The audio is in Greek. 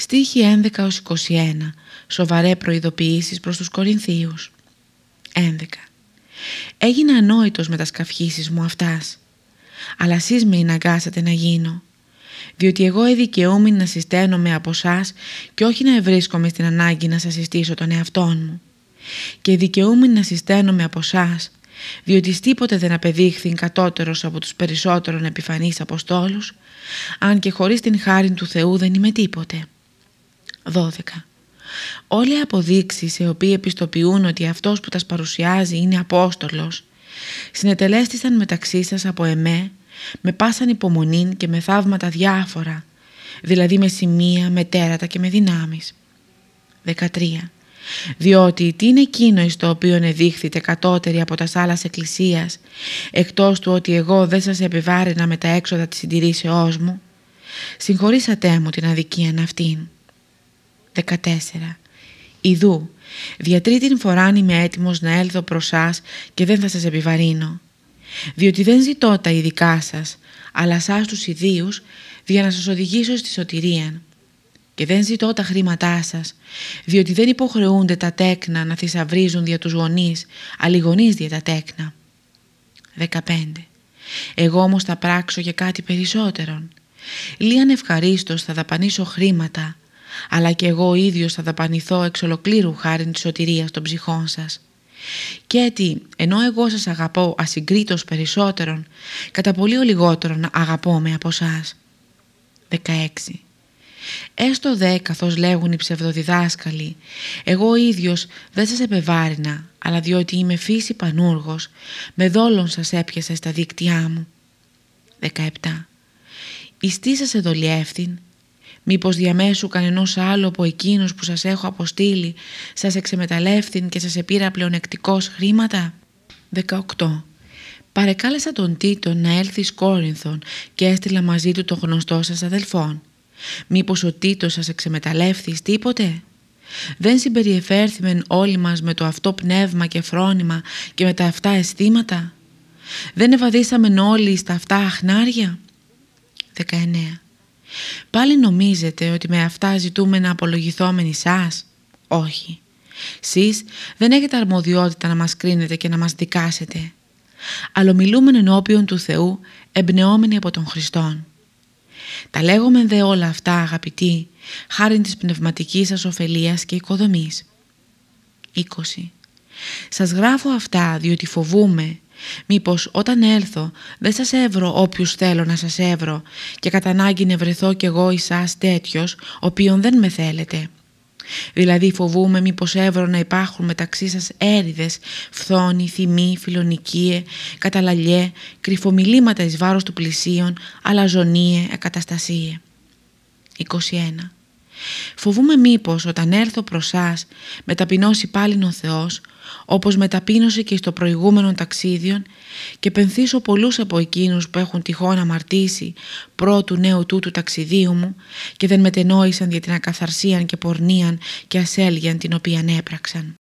Στίχη 11-21 Σοβαρέ προειδοποιήσεις προς τους Κορινθίους. 11. Έγινα ανόητος με τα σκαφχήσεις μου αυτάς. Αλλά εσείς με εναγκάσατε να γίνω. Διότι εγώ εδικαιούμαι να συσταίνομαι από εσάς και όχι να ευρίσκομαι στην ανάγκη να σας συστήσω τον εαυτό μου. Και δικαιούμαι να συσταίνομαι από εσάς, διότι τίποτε δεν απεδείχθη κατώτερος από τους περισσότερων επιφανείς Αποστόλους, αν και χωρίς την χάρη του Θεού δεν είμαι τίποτε. 12. Όλοι οι αποδείξεις οι οποίοι επιστοποιούν ότι αυτός που τας παρουσιάζει είναι Απόστολος, συνετελέστησαν μεταξύ σας από εμέ, με πάσαν υπομονή και με θαύματα διάφορα, δηλαδή με σημεία, με τέρατα και με δυνάμεις. 13 διότι τι είναι εκείνο εις το οποίο εδείχθητε κατώτερη από τας άλλας εκκλησίας, εκτός του ότι εγώ δεν σας επιβάρυνα με τα έξοδα της συντηρήσεώς μου, συγχωρήσατε μου την αδικία αυτήν. 14. Ιδού, δια τρίτην φοράν είμαι έτοιμος να έλθω προς σας και δεν θα σας επιβαρύνω, διότι δεν ζητώ τα ειδικά σας, αλλά σας τους ιδίους, για να σας οδηγήσω στη σωτηρία και δεν ζητώ τα χρήματά σας, διότι δεν υποχρεούνται τα τέκνα να θησαυρίζουν δια τους γονείς, αλλά οι γονείς δια τα τέκνα. 15. Εγώ όμως θα πράξω για κάτι περισσότερον. Λίγαν ευχαρίστως θα δαπανίσω χρήματα, αλλά και εγώ ίδιος θα δαπανηθώ εξ ολοκλήρου χάρη της σωτηρίας των ψυχών σας. Και έτσι, ενώ εγώ σας αγαπώ ασυγκρίτως περισσότερον, κατά πολύ ο λιγότερον αγαπώ με από εσάς. 16. Έστω δε καθώς λέγουν οι ψευδοδιδάσκαλοι, εγώ ο ίδιος δεν σας επεβάρινα, αλλά διότι είμαι φύση πανούργος, με δόλον σας έπιασα στα δίκτυά μου. 17. Ιστή σας εδολιεύθην, μήπως διαμέσου κανενός άλλο από εκείνους που σας έχω αποστείλει, σας εξεμεταλλεύθην και σας επήρα πλεονεκτικός χρήματα; 18. Παρεκάλεσα τον Τίτον να έλθει Κόρινθον και έστειλα μαζί του τον γνωστό σας αδελφόν. Μήπως ο Τίτος σας εξεμεταλλεύθης τίποτε; Δεν συμπεριεφέρθημεν όλοι μας με το αυτό πνεύμα και φρόνημα και με τα αυτά αισθήματα; Δεν ευαδίσαμεν όλοι στα αυτά αχνάρια; 19. Πάλι νομίζετε ότι με αυτά ζητούμε να απολογηθόμεν σας; Όχι. Σεις δεν έχετε αρμοδιότητα να μας κρίνετε και να μας δικάσετε. Αλλά μιλούμε ενώπιον του Θεού εμπνεόμενοι από τον Χριστόν. Τα λέγομαι δε όλα αυτά αγαπητοί, χάρη της πνευματικής σας ωφελίας και οικοδομής. 20. Σας γράφω αυτά διότι φοβούμαι μήπως όταν έλθω δεν σας έβρω όποιους θέλω να σας έβρω και κατά ανάγκη να βρεθώ κι εγώ εσάς τέτοιος οποίον δεν με θέλετε Δηλαδή φοβούμαι μήπως έβρω να υπάρχουν μεταξύ σας έριδες, φθόνη, θυμή, φιλονικίε, καταλαλιέ, κρυφομιλήματα εις βάρος του πλησίον, αλαζονίε, εκαταστασίε. 21. Φοβούμαι μήπως όταν έρθω προς σας με ταπεινώσει πάλιν ο Θεός όπως με ταπείνωσε και στο προηγούμενο ταξίδιον και πενθήσω πολλούς από εκείνους που έχουν τυχόν αμαρτήσει πρώτου νέου τούτου ταξιδίου μου και δεν μετενόησαν για την ακαθαρσίαν και πορνίαν και ασέλγιαν την οποία έπραξαν.